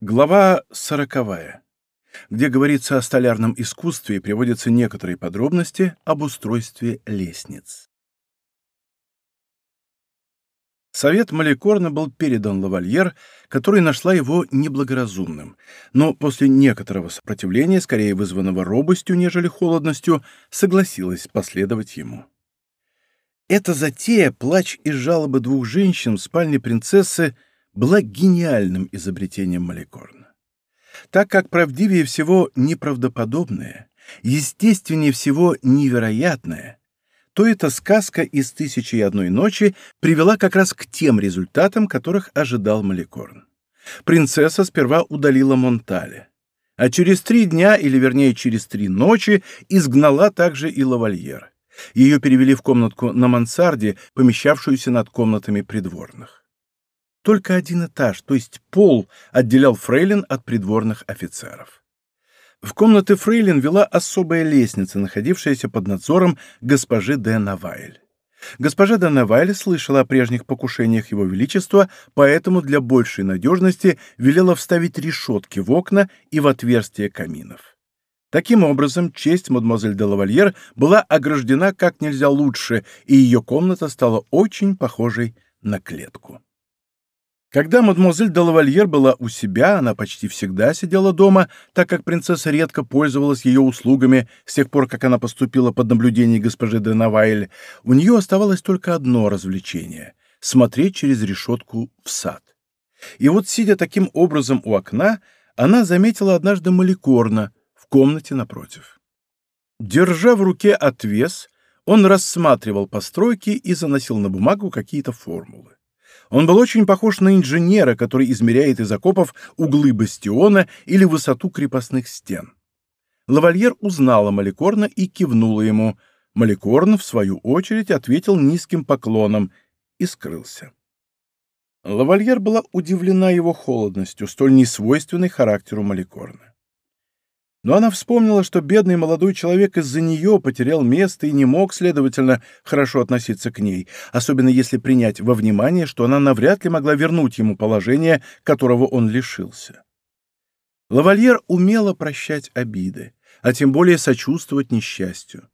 Глава сороковая, где говорится о столярном искусстве и приводятся некоторые подробности об устройстве лестниц. Совет Маликорна был передан лавальер, который нашла его неблагоразумным, но после некоторого сопротивления, скорее вызванного робостью, нежели холодностью, согласилась последовать ему. Эта затея, плач и жалобы двух женщин в спальне принцессы — была гениальным изобретением Маликорна. Так как правдивее всего неправдоподобное, естественнее всего невероятное, то эта сказка из «Тысячи и одной ночи» привела как раз к тем результатам, которых ожидал Маликорн. Принцесса сперва удалила Монтале, а через три дня, или вернее через три ночи, изгнала также и лавальер. Ее перевели в комнатку на мансарде, помещавшуюся над комнатами придворных. Только один этаж, то есть пол, отделял фрейлин от придворных офицеров. В комнаты фрейлин вела особая лестница, находившаяся под надзором госпожи де Навайль. Госпожа де Навайль слышала о прежних покушениях его величества, поэтому для большей надежности велела вставить решетки в окна и в отверстия каминов. Таким образом, честь мадемуазель де Лавальер была ограждена как нельзя лучше, и ее комната стала очень похожей на клетку. Когда мадемуазель де лавальер была у себя, она почти всегда сидела дома, так как принцесса редко пользовалась ее услугами с тех пор, как она поступила под наблюдение госпожи де Навайль, у нее оставалось только одно развлечение — смотреть через решетку в сад. И вот, сидя таким образом у окна, она заметила однажды Маликорна в комнате напротив. Держа в руке отвес, он рассматривал постройки и заносил на бумагу какие-то формулы. Он был очень похож на инженера, который измеряет из окопов углы бастиона или высоту крепостных стен. Лавальер узнала Маликорна и кивнула ему. Маликорн, в свою очередь, ответил низким поклоном и скрылся. Лавальер была удивлена его холодностью, столь несвойственной характеру Маликорна. Но она вспомнила, что бедный молодой человек из-за нее потерял место и не мог, следовательно, хорошо относиться к ней, особенно если принять во внимание, что она навряд ли могла вернуть ему положение, которого он лишился. Лавальер умела прощать обиды, а тем более сочувствовать несчастью.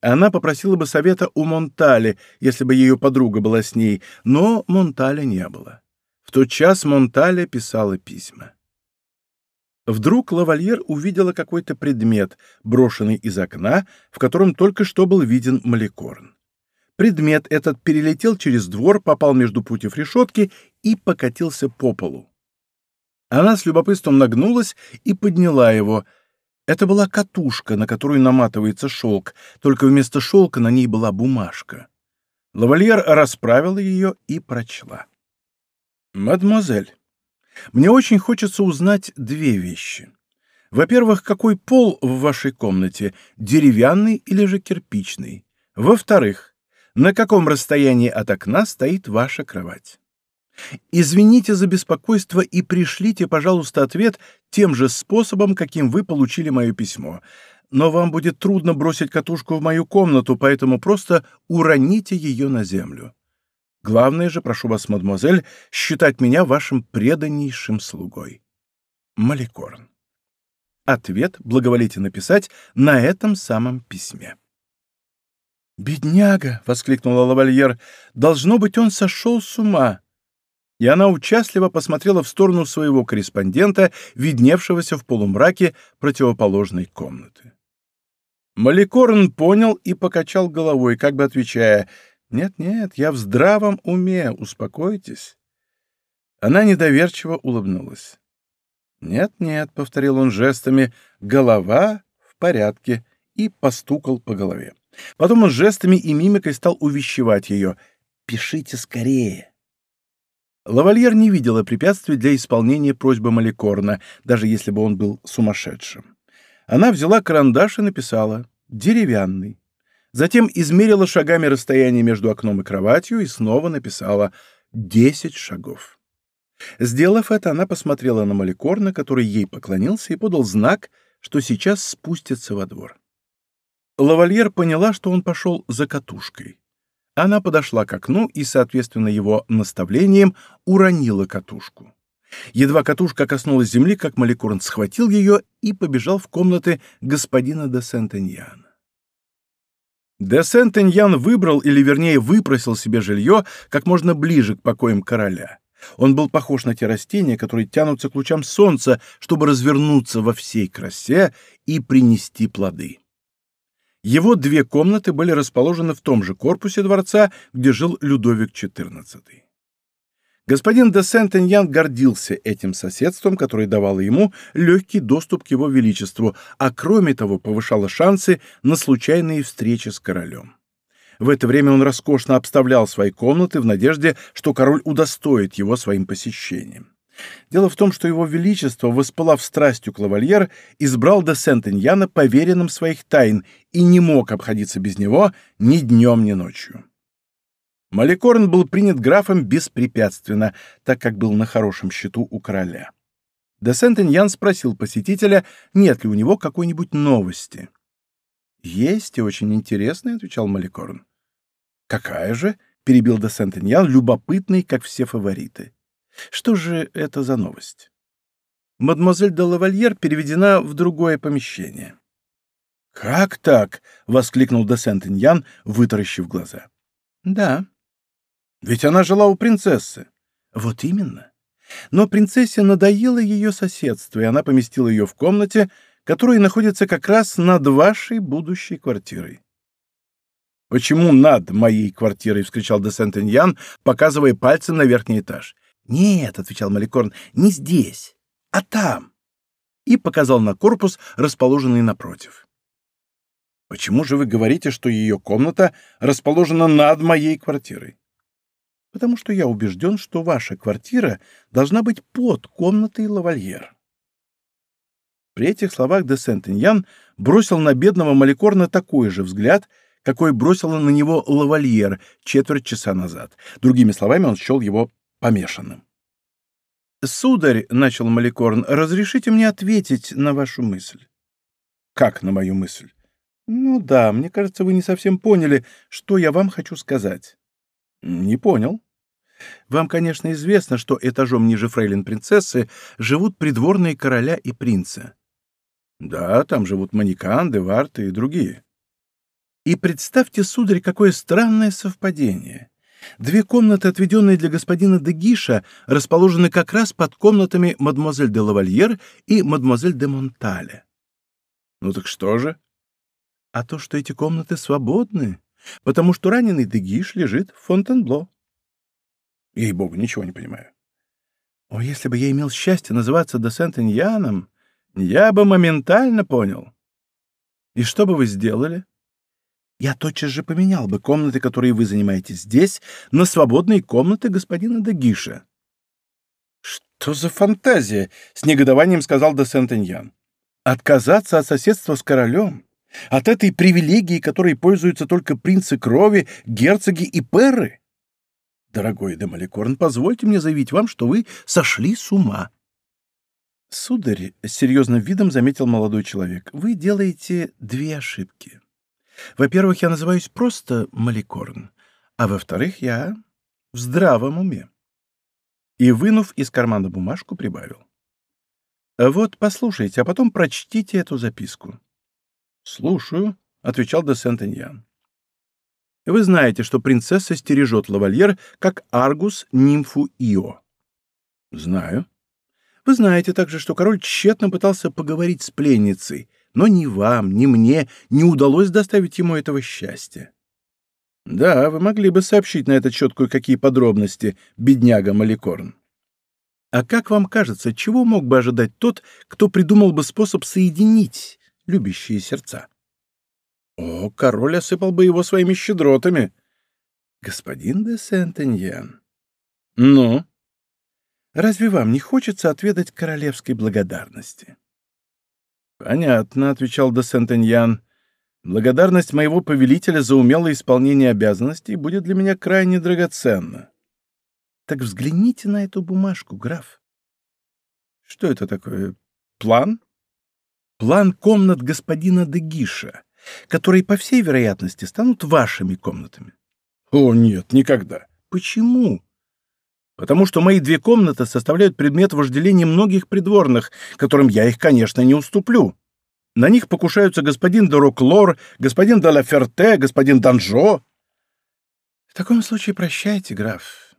Она попросила бы совета у Монтали, если бы ее подруга была с ней, но Монталя не было. В тот час Монталя писала письма. Вдруг лавальер увидела какой-то предмет, брошенный из окна, в котором только что был виден Маликорн. Предмет этот перелетел через двор, попал между путев решетки и покатился по полу. Она с любопытством нагнулась и подняла его. Это была катушка, на которую наматывается шелк, только вместо шелка на ней была бумажка. Лавальер расправила ее и прочла. «Мадемуазель, мне очень хочется узнать две вещи. Во-первых, какой пол в вашей комнате, деревянный или же кирпичный? Во-вторых, на каком расстоянии от окна стоит ваша кровать? Извините за беспокойство и пришлите, пожалуйста, ответ тем же способом, каким вы получили мое письмо. Но вам будет трудно бросить катушку в мою комнату, поэтому просто уроните ее на землю. Главное же, прошу вас, мадемуазель, считать меня вашим преданнейшим слугой. Маликорн. Ответ благоволите написать на этом самом письме. «Бедняга!» — воскликнула лавальер. «Должно быть, он сошел с ума!» И она участливо посмотрела в сторону своего корреспондента, видневшегося в полумраке противоположной комнаты. Маликорн понял и покачал головой, как бы отвечая — «Нет-нет, я в здравом уме, успокойтесь». Она недоверчиво улыбнулась. «Нет-нет», — повторил он жестами, — «голова в порядке», и постукал по голове. Потом он жестами и мимикой стал увещевать ее. «Пишите скорее». Лавальер не видела препятствий для исполнения просьбы Маликорна, даже если бы он был сумасшедшим. Она взяла карандаш и написала «деревянный». Затем измерила шагами расстояние между окном и кроватью и снова написала «десять шагов». Сделав это, она посмотрела на Маликорна, который ей поклонился и подал знак, что сейчас спустится во двор. Лавальер поняла, что он пошел за катушкой. Она подошла к окну и, соответственно его наставлениям, уронила катушку. Едва катушка коснулась земли, как Маликорн схватил ее и побежал в комнаты господина де Сент-Эньяна. Де Сент-Эньян выбрал, или вернее выпросил себе жилье как можно ближе к покоям короля. Он был похож на те растения, которые тянутся к лучам солнца, чтобы развернуться во всей красе и принести плоды. Его две комнаты были расположены в том же корпусе дворца, где жил Людовик XIV. Господин де Сент-Эньян гордился этим соседством, которое давало ему легкий доступ к его величеству, а кроме того повышало шансы на случайные встречи с королем. В это время он роскошно обставлял свои комнаты в надежде, что король удостоит его своим посещением. Дело в том, что его величество, воспылав страстью к лавальер, избрал де Сент-Эньяна поверенным своих тайн и не мог обходиться без него ни днем, ни ночью. Маликорн был принят графом беспрепятственно, так как был на хорошем счету у короля. Де Сент-Эньян спросил посетителя, нет ли у него какой-нибудь новости. «Есть и очень интересная», — отвечал Маликорн. «Какая же?» — перебил де Сент-Эньян, любопытный, как все фавориты. «Что же это за новость?» «Мадемуазель де Лавальер переведена в другое помещение». «Как так?» — воскликнул де Сент-Эньян, вытаращив глаза. «Да», ведь она жила у принцессы. Вот именно. Но принцессе надоело ее соседство, и она поместила ее в комнате, которая находится как раз над вашей будущей квартирой. «Почему над моей квартирой?» — вскричал де Сент-Эньян, показывая пальцем на верхний этаж. «Нет», — отвечал Маликорн, — «не здесь, а там». И показал на корпус, расположенный напротив. «Почему же вы говорите, что ее комната расположена над моей квартирой?» Потому что я убежден, что ваша квартира должна быть под комнатой лавальер. При этих словах де Сент-Эньян бросил на бедного Маликорна такой же взгляд, какой бросила на него лавальер четверть часа назад. Другими словами, он счел его помешанным. «Сударь», — начал Маликорн, — «разрешите мне ответить на вашу мысль». «Как на мою мысль?» «Ну да, мне кажется, вы не совсем поняли, что я вам хочу сказать». «Не понял. Вам, конечно, известно, что этажом ниже фрейлин-принцессы живут придворные короля и принца. Да, там живут Манекан, Деварты и другие. И представьте, сударь, какое странное совпадение. Две комнаты, отведенные для господина де Гиша, расположены как раз под комнатами мадемуазель де Лавальер и мадемуазель де Монтале. Ну так что же? А то, что эти комнаты свободны, потому что раненый Дегиш лежит в Фонтенбло. Ей-богу, ничего не понимаю. О, если бы я имел счастье называться де Сент-Иньяном, я бы моментально понял. И что бы вы сделали? Я тотчас же поменял бы комнаты, которые вы занимаете здесь, на свободные комнаты господина Дагиша. Что за фантазия? С негодованием сказал де Сент-Иньян. Отказаться от соседства с королем? От этой привилегии, которой пользуются только принцы крови, герцоги и перры? Дорогой Демаликорн, позвольте мне заявить вам, что вы сошли с ума. Сударь, с серьезным видом заметил молодой человек, вы делаете две ошибки. Во-первых, я называюсь просто Маликорн, а во-вторых, я в здравом уме. И, вынув из кармана бумажку, прибавил. Вот, послушайте, а потом прочтите эту записку. «Слушаю», — отвечал де Сент-Эньян. «Вы знаете, что принцесса стережет лавальер, как Аргус нимфу Ио?» «Знаю». «Вы знаете также, что король тщетно пытался поговорить с пленницей, но ни вам, ни мне не удалось доставить ему этого счастья». «Да, вы могли бы сообщить на этот счет кое-какие подробности, бедняга Маликорн». «А как вам кажется, чего мог бы ожидать тот, кто придумал бы способ соединить любящие сердца. О, король осыпал бы его своими щедротами. Господин де Сент-Эньян. Ну? Разве вам не хочется отведать королевской благодарности? Понятно, отвечал де Сент-Эньян. Благодарность моего повелителя за умелое исполнение обязанностей будет для меня крайне драгоценна. Так взгляните на эту бумажку, граф. Что это такое? План? План комнат господина Дегиша, которые, по всей вероятности, станут вашими комнатами. О, нет, никогда. Почему? потому что мои две комнаты составляют предмет вожделения многих придворных, которым я их, конечно, не уступлю. На них покушаются господин де Роклор, господин де господин Данжо. В таком случае прощайте, граф.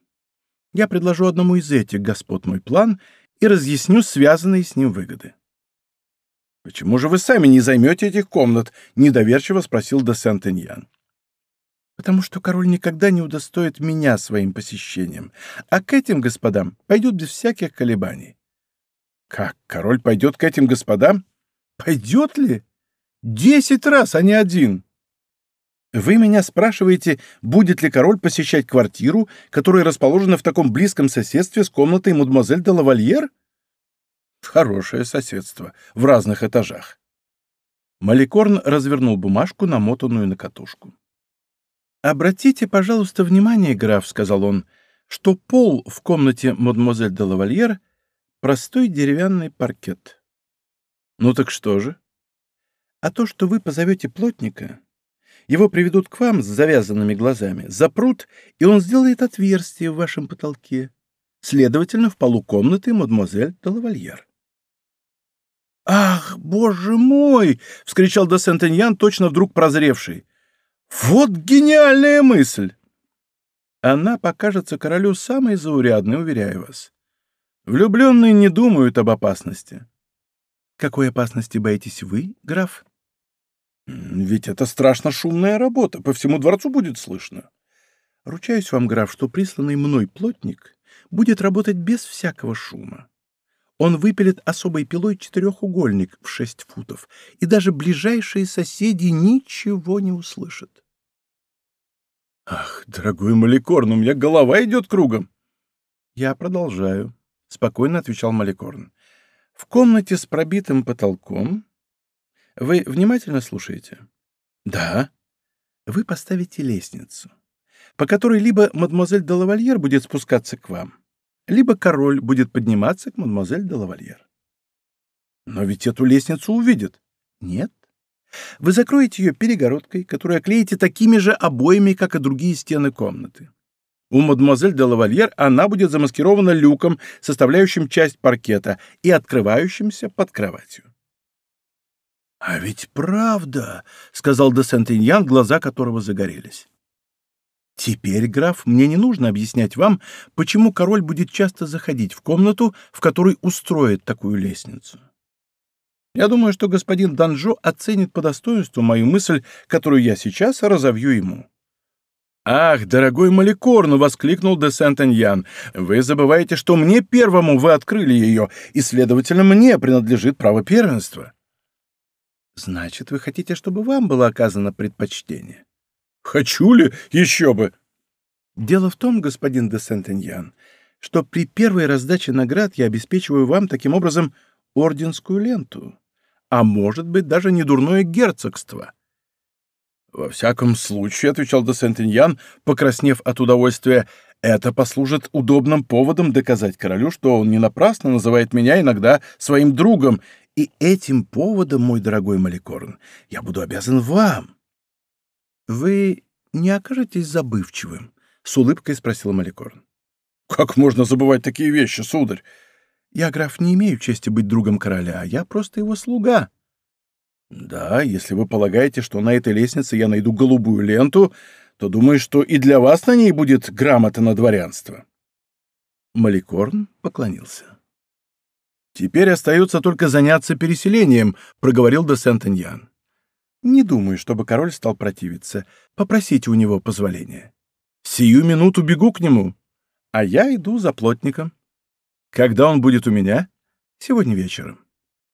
Я предложу одному из этих господ мой план и разъясню связанные с ним выгоды. «Почему же вы сами не займете этих комнат?» — недоверчиво спросил де Сент-Эньян. «Потому что король никогда не удостоит меня своим посещением, а к этим господам пойдет без всяких колебаний». «Как, король пойдет к этим господам? Пойдет ли? Десять раз, а не один!» Вы меня спрашиваете, будет ли король посещать квартиру, которая расположена в таком близком соседстве с комнатой мадемуазель де лавальер? Хорошее соседство, в разных этажах. Маликорн развернул бумажку, намотанную на катушку. «Обратите, пожалуйста, внимание, граф», — сказал он, — «что пол в комнате мадемуазель де лавальер — простой деревянный паркет». «Ну так что же?» «А то, что вы позовете плотника, его приведут к вам с завязанными глазами, запрут, и он сделает отверстие в вашем потолке. Следовательно, в полу комнаты мадемуазель де лавальер. «Ах, боже мой!» — вскричал де Сентеньян, точно вдруг прозревший. «Вот гениальная мысль!» Она покажется королю самой заурядной, уверяю вас. Влюбленные не думают об опасности. Какой опасности боитесь вы, граф? Ведь это страшно шумная работа, по всему дворцу будет слышно. Ручаюсь вам, граф, что присланный мной плотник будет работать без всякого шума. Он выпилит особой пилой четырехугольник в шесть футов, и даже ближайшие соседи ничего не услышат. «Ах, дорогой Маликорн, у меня голова идет кругом!» «Я продолжаю», — спокойно отвечал Маликорн. «В комнате с пробитым потолком вы внимательно слушаете? Да. Вы поставите лестницу, по которой либо мадемуазель де лавальер будет спускаться к вам, либо король будет подниматься к мадемуазель де лавальер. Но ведь эту лестницу увидят. Нет. Вы закроете ее перегородкой, которую оклеите такими же обоями, как и другие стены комнаты. У мадемуазель де лавальер она будет замаскирована люком, составляющим часть паркета и открывающимся под кроватью. «А ведь правда!» — сказал де Сентеньян, глаза которого загорелись. «Теперь, граф, мне не нужно объяснять вам, почему король будет часто заходить в комнату, в которой устроит такую лестницу. Я думаю, что господин Данжо оценит по достоинству мою мысль, которую я сейчас разовью ему». «Ах, дорогой Маликорну!» — воскликнул де Сентеньян. «Вы забываете, что мне первому вы открыли ее, и, следовательно, мне принадлежит право первенства». Значит, вы хотите, чтобы вам было оказано предпочтение? Хочу ли? Еще бы! Дело в том, господин де Сентеньян, что при первой раздаче наград я обеспечиваю вам таким образом орденскую ленту, а может быть даже недурное герцогство. Во всяком случае, — отвечал де Сентеньян, покраснев от удовольствия, — это послужит удобным поводом доказать королю, что он не напрасно называет меня иногда своим другом и этим поводом, мой дорогой Маликорн, я буду обязан вам. — Вы не окажетесь забывчивым? — с улыбкой спросил Маликорн. — Как можно забывать такие вещи, сударь? Я, граф, не имею чести быть другом короля, а я просто его слуга. Да, если вы полагаете, что на этой лестнице я найду голубую ленту, то думаю, что и для вас на ней будет грамота на дворянство. Маликорн поклонился. «Теперь остается только заняться переселением», — проговорил де Сентеньян. «Не думаю, чтобы король стал противиться. Попросите у него позволения. Сию минуту бегу к нему, а я иду за плотником. Когда он будет у меня? Сегодня вечером.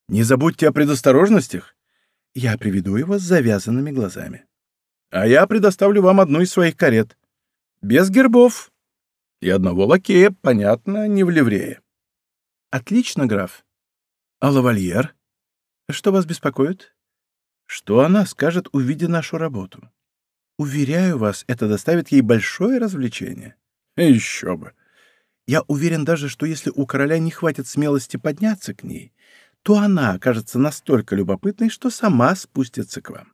Не забудьте о предосторожностях. Я приведу его с завязанными глазами. А я предоставлю вам одну из своих карет. Без гербов. И одного лакея, понятно, не в ливрее. Отлично, граф. А лавальер? Что вас беспокоит? Что она скажет, увидя нашу работу? Уверяю вас, это доставит ей большое развлечение. Еще бы. Я уверен даже, что если у короля не хватит смелости подняться к ней, то она окажется настолько любопытной, что сама спустится к вам.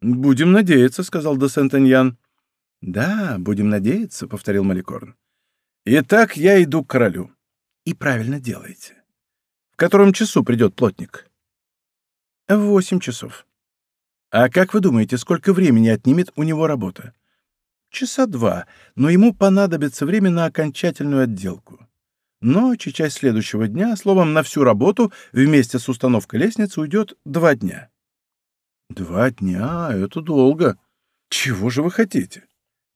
«Будем надеяться», — сказал де Сентеньян. «Да, будем надеяться», — повторил Маликорн. Итак, я иду к королю. И правильно делаете. В котором часу придет плотник? В восемь часов. А как вы думаете, сколько времени отнимет у него работа? Часа два, но ему понадобится время на окончательную отделку. Ночь и часть следующего дня, словом, на всю работу вместе с установкой лестницы уйдет два дня. Два дня — это долго. Чего же вы хотите?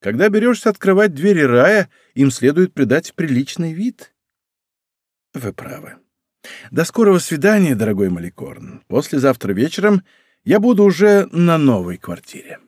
Когда берешься открывать двери рая, им следует придать приличный вид. Вы правы. До скорого свидания, дорогой Маликорн. Послезавтра вечером я буду уже на новой квартире.